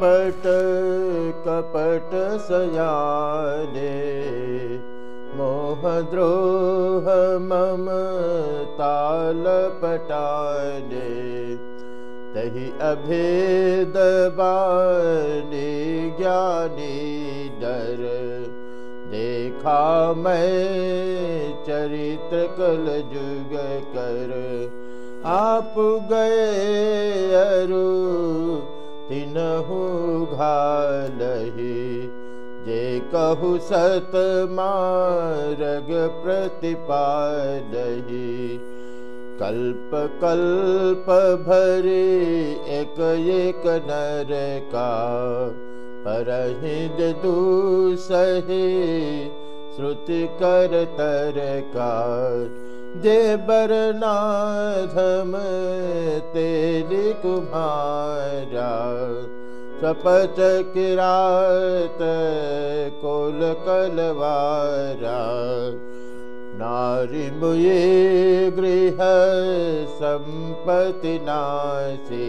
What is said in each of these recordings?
पट कपट सयाने मोहद्रोह मम तालपटाने तहि अभेद बानी ज्ञानी डर। देखा मैं चरित्र कल जुग कर। आप गए अरु तिनहु घालही जे कहु सत मारग प्रतिपालही कल्प कल्प भरे एक एक नर का, परहिद दूसहे श्रुति कर तर का। बरनाधम तेली कुमारा सपच किरात कोल कलवारा। नारी मुये गृह संपत्ति नासी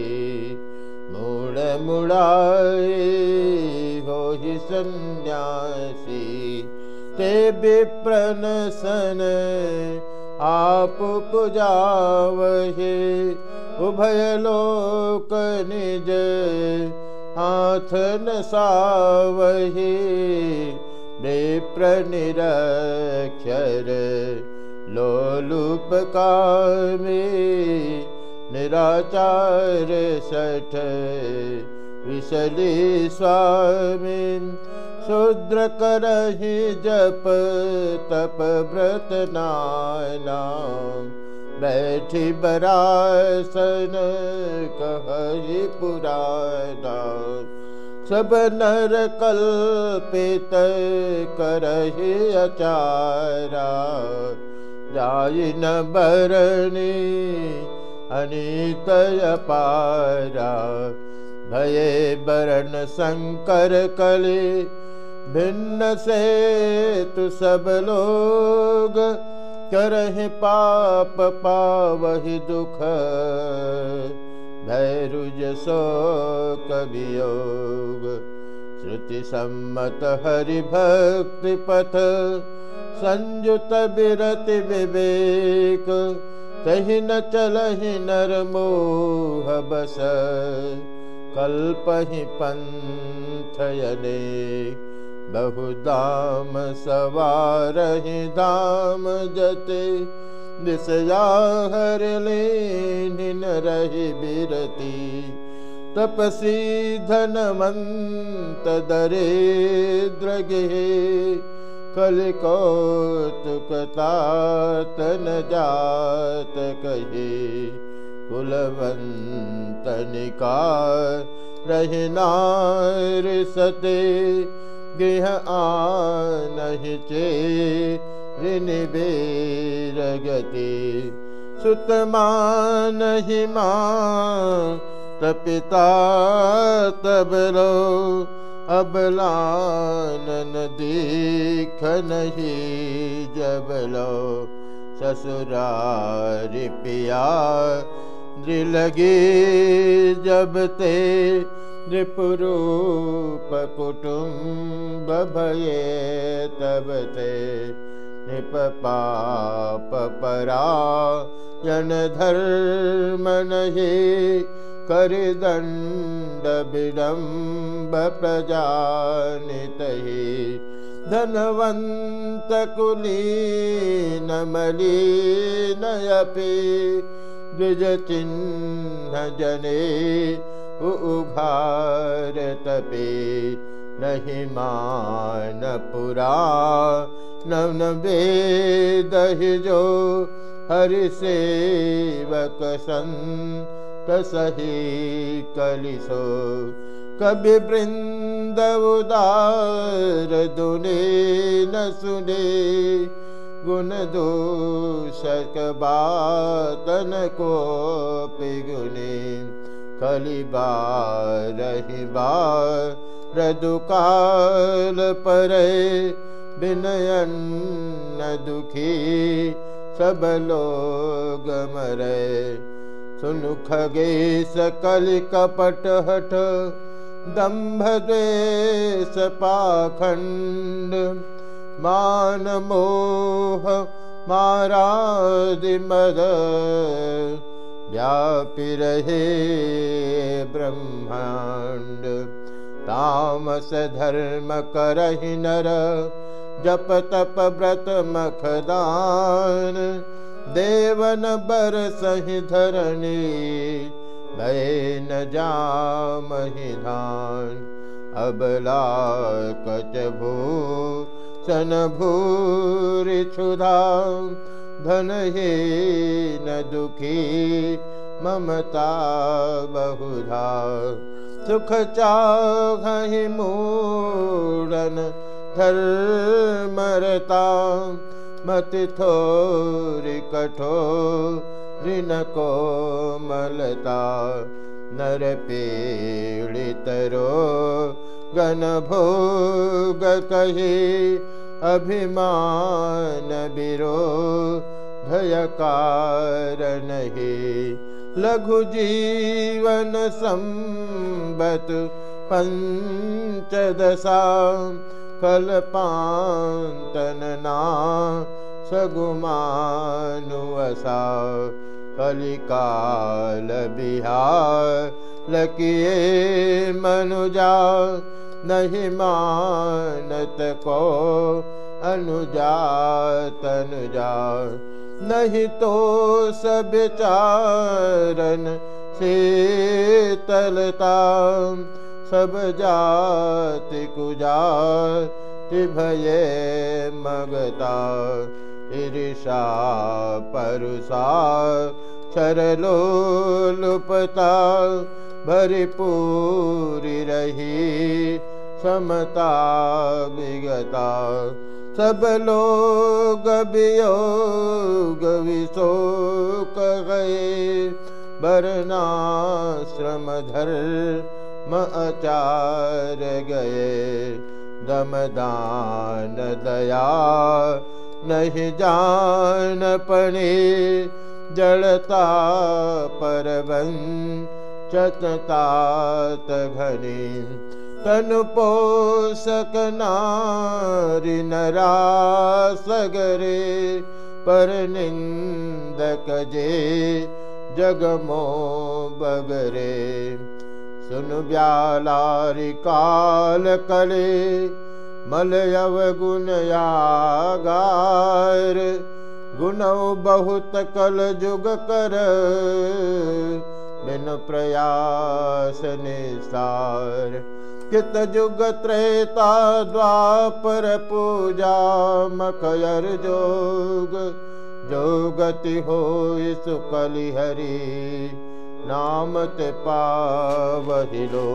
मूड मुड़ाए हो ही सन्यासी। ते विप्रन सन आप पुजावहे उभय लोक निज हाथ न सावहे विप्र निरक्षर लोलुप कामे निराचार सठ विशली स्वामी शूद्र करहि जप तप व्रत नाना बैठी बरासन कहि पुराना सब नर कल्पित करहि अचारा। जाय न बरणी अनितय पारा भये बरण शंकर कले भिन्न से तु सब लोग करहि पाप पावहि दुख। भैरुज सो कवियोग श्रुति सम्मत हरि भक्ति पथ। संयुत विरति विवेक। तहि न चलहि नर मोह बस। कल्पहि पंथयने बहुदाम सवारहि दाम जते दिशया हर लेनिन रहि बिरती। तपसी धनवंत दरे द्रगे कलिकौतुकता तन जात कहे। कुलवंतनिका रहनार सते गृह आनहि चे ऋनिबेरगति सुतमानहि मा तपिता तबलो अबलानन दीख नहि जबलो ससुरारि पिया दृलगे जबते नृपुरूप कुटुम्ब भये तब ते नृप पाप परा जन धर्म नहि कर दण्ड विडम्ब प्रजानितहि धनवन्त कुलीन उघार तपे नहि मान पुरा नवन वेद जो हरि सेवक संत सही कलिसो। वृंद उदार दुने न सुने। गुण दोषक बातन को पिगुने कलिबारहि बार दुकाल परे विनयन दुखी सब लोग मरे। सुनु खगे सकल कपट हठ दम्भ द्वेष पाखंड मान मोह मारादि मद व्यापि रहे ब्रह्मांड तामस धर्म करहि नर जप तप व्रत मखदान देवन बर सही धरणी भय न जामहि धान। अबला कच सन भूरि क्षुधा धन हे न दुखी, ममता बहुधा। सुख चाहि मूडन, धर्मरता मति कठो ऋण को मलता नर पीड़ितरो गण भोग कही अभिमान धयकार नहीं लघु जीवन संबत पंचदशा कल्पान्तनना सगुमानुवसा। कलिकाल बिहार लकिए मनुजा नहीं मानत को अनुजा तनुजा नहीं तो सब चारन शीतलता। सब जाति कुजाति भये मगता। ईर्षा परुषा चरलो लुपता भरी पूरी रही समता विगता। सब लोग वियोग विशोक गए बरनाश्रम धर आचार गए। दमदान दया नहीं पड़े जड़ता परवन चततात घनी। तनु पोषक नारी सगरे पर निंदक जे जगमो बगरे। सुन ब्यालारि काल कले मलयव गुणयागार गुणौ बहुत कल जुग कर बिन प्रयास निसार कित जुग त्रेता द्वापर पूजा मकयर जोग। जोगति हो सुकलि हरि नाम ते पावहिलो